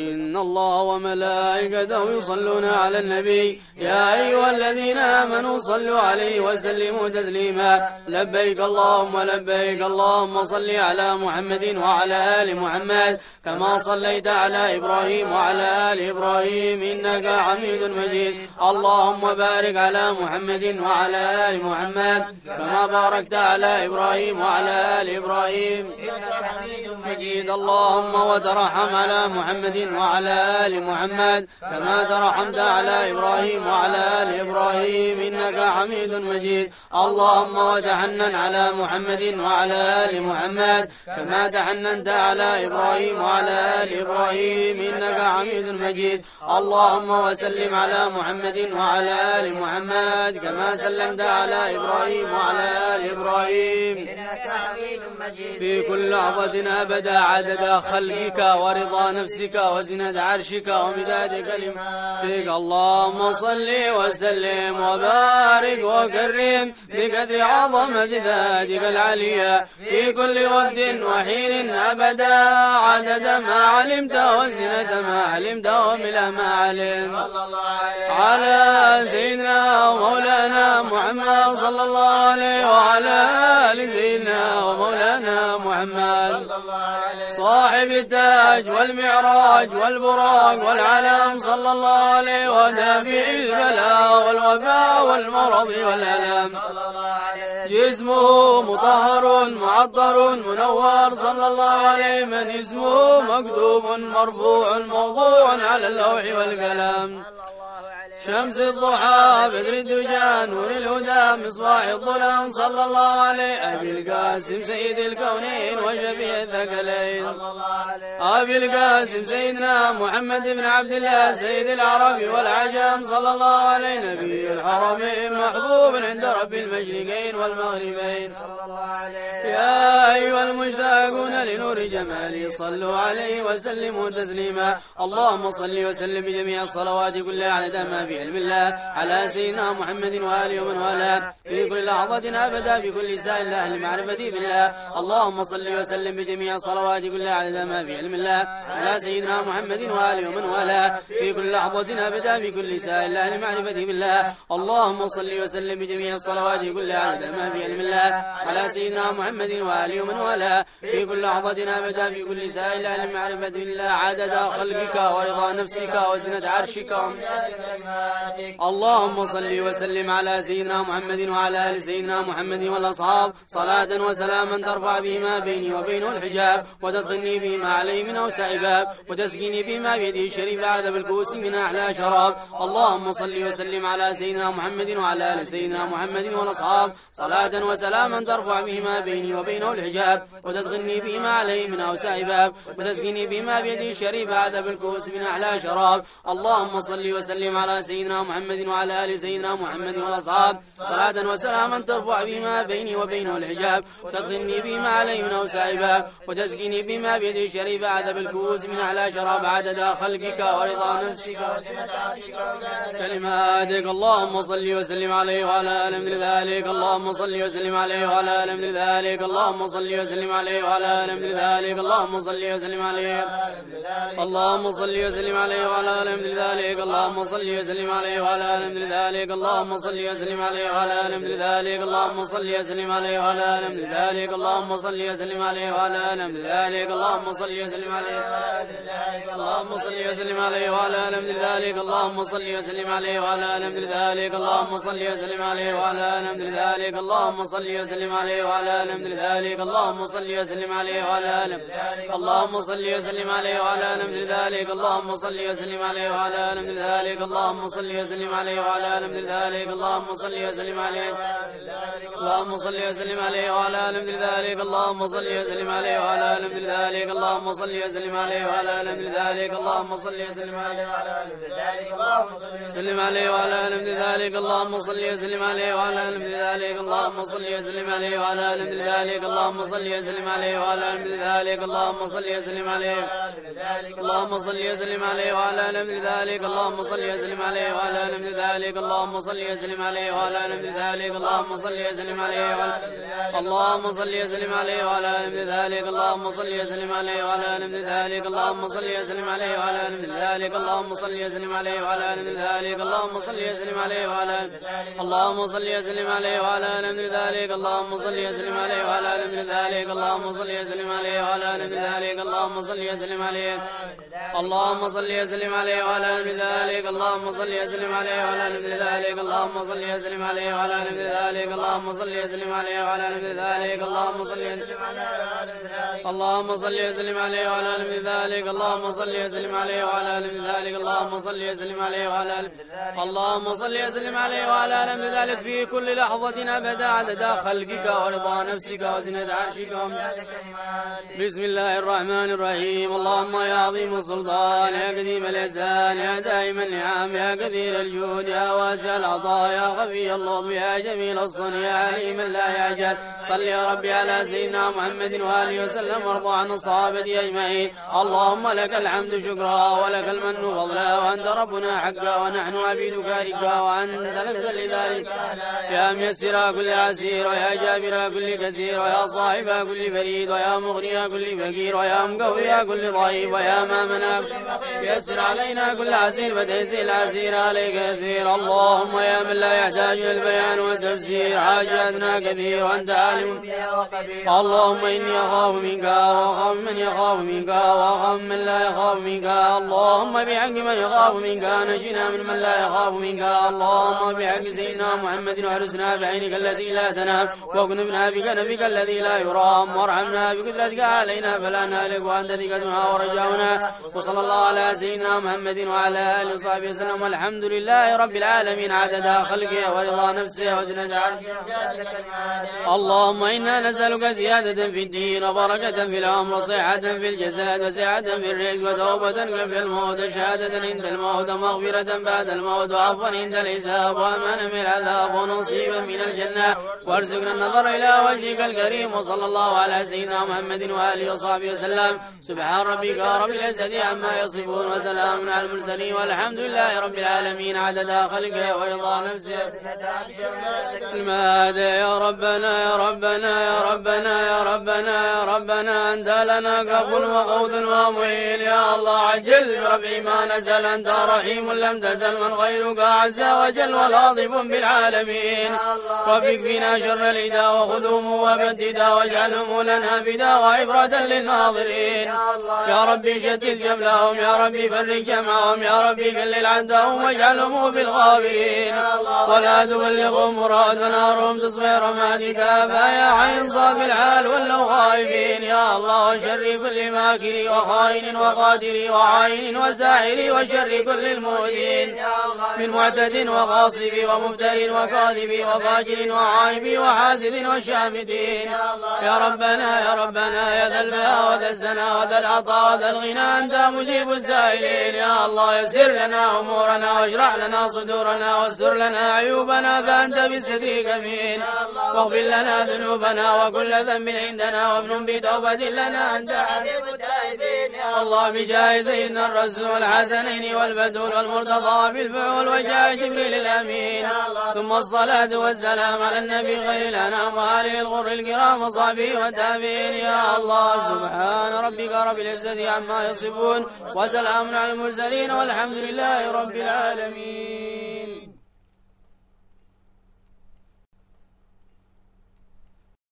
إن الله وملائكته يصلون على النبي. يا أيها الذين آمنوا صلوا عليه وسلموا تسليما. لبيك اللهم لبيك اللهم صل على محمد وعلى آل محمد. كما صليت على إبراهيم وعلى آل إبراهيم إنك حميد مجيد. اللهم بارك على محمد وعلى آل محمد. كما باركت على إبراهيم وعلى آل إبراهيم. إنك حميد مجيد. اللهم وترحم على محمد وعلى آل محمد كما ترحمت على إبراهيم وعلى آل إبراهيم إنك حميد مجيد. اللهم وتحنن على محمد وعلى آل محمد كما تحننت على إبراهيم وعلى آل إبراهيم إنك حميد مجيد. اللهم وسلم على محمد وعلى آل محمد كما سلمت على إبراهيم وعلى آل إبراهيم. إنك حميد في كل لحظة أبدا عدد خلقك ورضا نفسك وزنة عرشك ومداد كلماتك. اللهم صل وسلم وبارك وكرم بقدر عظمة ذاتك العليا. في كل وقت وحين أبدا عدد ما علمت وزنة ما علمت وملا ما عليه على سيدنا ومولانا محمد صلى الله عليه وعلى آل سيدنا ومولانا محمد. صاحب التاج والمعراج والبراق والعلم صلى الله عليه ودافع البلاء والوباء والمرض والألم. جسمه مطهر معطر منور صلى الله عليه من اسمه مكتوب مرفوع موضوع على اللوح والقلم. شمس الضحى بدر الدجى نور الهدى مصباح الظلام صلى الله عليه أبي القاسم سيد الكونين وشفيع الثقلين. أبي القاسم سيدنا محمد بن عبد الله سيد العرب والعجم صلى الله عليه نبي الحرمين محبوب عند رب المشرقين والمغربين. صلى الله عليه يا أيها المشتاقون لنور جماله صلوا عليه وسلموا تسليما. اللهم صل وسلم بجميع الصلوات كلها ما في علم الله على سيدنا محمد وآله ومن والاه. في كل لحظة أبدا في كل سائل أهل المعرفة بالله. اللهم صل وسلم بجميع الصلوات كلها ما في علم الله على سيدنا محمد وآله ومن والاه. في كل لحظة أبدا في كل سائل أهل المعرفة بالله. اللهم صل وسلم بجميع الصلوات كلها ما في علم الله على سيدنا محمد وآله ومن والاه في كل لحظة أبدا في كل سائل أهل المعرفة بالله عدد خلقك ورضا نفسك وزنة عرشك. اللهم صل وسلم على سيدنا محمد وعلى آل سيدنا محمد والأصحاب. صلاة وسلاما ترفع بهما بيني وبينه الحجاب. وتدخلني بهما عليه من أوسع باب. وتسقيني بهما بيده الشريف عذب الكوس من أحلى شراب. اللهم صل وسلم على سيدنا محمد وعلى آل سيدنا محمد والأصحاب. صلاة وسلاما ترفع بهما بيني وبينه الحجاب وتدخلني بهما عليه من أوسع باب وتسقيني بهما بيده الشريف عذب الكوس من أحلى شراب. اللهم صل وسلم على سيدنا محمد وعلى آل سيدنا محمد والأصحاب. صلاة وسلاما ترفع بهما بيني وبينه الحجاب وتدخلني بهما عليه من أوسع باب وتسقيني بهما بيده الشريف عذب الكوس من أحلى شراب. عدد خلقك ورضا نفسك عرشك كلماتك اللهم صل وسلم عليه وعلى آل مثل ذلك. اللهم صل وسلم عليه وعلى آل مثل ذلك. اللهم صل وسلم عليه وعلى آل مثل ذلك اللهم صل وسلم عليه اللهم صل وسلم عليه وعلى آل مثل ذلك اللهم صل وسلم عليه وعلى آل مثل ذلك اللهم صل وسلم عليه وعلى آل مثل ذلك اللهم صل وسلم عليه وعلى آل مثل ذلك اللهم صل وسلم عليه وعلى آل مثل ذلك اللهم صل وسلم عليه اللهم صل وسلم عليه وعلى آل مثل ذلك اللهم صل وسلم عليه وعلى آل مثل ذلك اللهم صل وسلم عليه وعلى آل مثل ذلك اللهم صل وسلم عليه وعلى آل مثل ذلك اللهم صل وسلم عليه وعلى آل اللهم صل وسلم عليه وعلى آل مثل ذلك اللهم صل وسلم عليه وعلى آل مثل ذلك اللهم صل وسلم عليه وعلى آل مثل ذلك اللهم صل وسلم عليه. اللهم صل وسلم عليه وعلى آل مثل ذلك اللهم صل وسلم عليه وعلى آل مثل ذلك اللهم صل وسلم عليه وعلى آل مثل ذلك اللهم صل وسلم عليه وعلى آل مثل ذلك اللهم صل وسلم عليه وعلى آل مثل ذلك اللهم صل وسلم عليه وعلى آل مثل ذلك اللهم صل وسلم عليه وعلى آل مثل ذلك اللهم صل وسلم عليه وعلى آل مثل ذلك اللهم صل وسلم عليه اللهم صل وسلم عليه وعلى آل مثل ذلك اللهم صل وسلم عليه وعلى آل مثل ذلك اللهم صل وسلم عليه وعلى آل مثل ذلك اللهم صل وسلم عليه وعلى اللهم صل وسلم عليه وعلى آل مثل ذلك اللهم صل وسلم عليه وعلى آل مثل ذلك. اللهم صل وسلم عليه وعلى آل مثل ذلك. اللهم صل وسلم عليه وعلى آل مثل ذلك. اللهم صل وسلم عليه وعلى اللهم صل وسلم عليه وعلى آل مثل ذلك. اللهم صل وسلم عليه وعلى آل مثل ذلك. اللهم صل وسلم عليه وعلى آل مثل ذلك. اللهم صل وسلم عليه. اللهم صل وسلم عليه وعلى مثل ذلك اللهم صل وسلم عليه وعلى مثل ذلك اللهم صل وسلم عليه وعلى مثل ذلك اللهم صل وسلم عليه وعلى مثل ذلك اللهم صل وسلم اللهم صل وسلم عليه وعلى ال ذلك اللهم صل وسلم عليه وعلى ال ذلك اللهم صل وسلم عليه وعلى ال اللهم صل وسلم عليه وعلى ال ذلك في كل لحظة أبدا عدد خلقك ورضا نفسك وزنة عرشك. بسم الله الرحمن الرحيم. اللهم يا عظيم السلطان يا قديم الإحسان يا دائم النعم يا كثير الجود يا واسع العطاء يا خفي اللطف يا جميل الصنع يا عليم لا يعجل. صل يا ربي على سيدنا محمد وآله وسلم وارض عن الصحابة أجمعين. اللهم لك الحمد شكرا ولك المن فضلا وأنت ربنا حقا ونحن عبيدك رقا وأنت لم لذلك. يا ميسر كل عسير ويا جابر كل كثير ويا صاحب كل فريد ويا مغني كل فقير ويا مقوي كل ضعيف ويا ما منع يسر علينا كل عسير فتيسير العسير عليك يسير. اللهم يا من لا يحتاج للبيان والتفسير. حاجاتنا كثير وأنت عالم. اللهم إني أخاف منك وأخاف من يخاف منك وأخاف من لا يخاف منك. اللهم بحق من يخاف منك. نجنا من من لا يخاف منك. اللهم بحق سيدنا محمد وحرسنا بعينك التي لا تنام. واغنبنا بكنفك الذي لا يرام. وارحمنا بقدرتك علينا. فلا نهلك وأنت ثقتنا ورجاؤنا. وصلى الله على سيدنا محمد وعلى آله وصحبه وسلم. والحمد لله رب العالمين. عدد خلقه ورضا نفسه وزنة عرشه. اللهم إنا نسألك زيادة في الدين وبركة في العمر وصحة في الجسد وسعة في الرزق وتوبة قبل الموت شهادة عند الموت مغفرة بعد الموت وعفوا عند الحساب وأمانا من العذاب ونصيبا من الجنة. وارزقنا النظر إلى وجهك الكريم. وصلى الله على سيدنا محمد وآله وصحبه وسلم. سبحان ربك رب العزة عما يصفون وسلام على المرسلين والحمد لله رب العالمين. عدد خلقه ورضا نفسه. المهد يا ربنا يا ربنا يا ربنا يا ربنا يا ربنا. أنت لنا كف وغوث ومعين يا الله عجل برفع ما نزل. أنت رحيم لم تزل. من غيرك عز وجل ولاطف بالعالمين. وفق فينا شر الإداء وخذهم وبددا واجعلهم لنا فدا وعبرة للناظرين. يا ربي شتت جملهم يا ربي فرق جمعهم يا ربي قلل عدهم واجعلهم في الغابرين. ولا تبلغهم مراد ونارهم تصبح رمادك فيا عين صاب الحال ولو خائفين يا الله وشر كل ماكر وخائن وقادر وعين وساحر وشر كل المؤذين. من معتد وغاصب ومفتر وكاذب وفاجر وعائب وحاسد وشامتين يا ربنا يا ربنا يا ذا البهاء وذا الزنا وذا العطاء وذا الغنى أنت مجيب السائلين يا الله يسر لنا أمورنا واشرح لنا صدورنا واستر لنا عيوبنا. فأنت بسترك أمين. واغفر لنا ذنوبنا وكل ذنب عندنا. وابن بتوبة لنا. أنت حبيب يا الله بجاه سيدنا الرسول الحسنين والبدول والمرتضى بالفعول وجاه جبريل الأمين. ثم الصلاة والسلام على النبي خير الأنام وآله الغر الكرام وصحبه والتابعين. يا الله سبحان ربك رب العزة عما يصفون وسلام على المرسلين والحمد لله رب العالمين.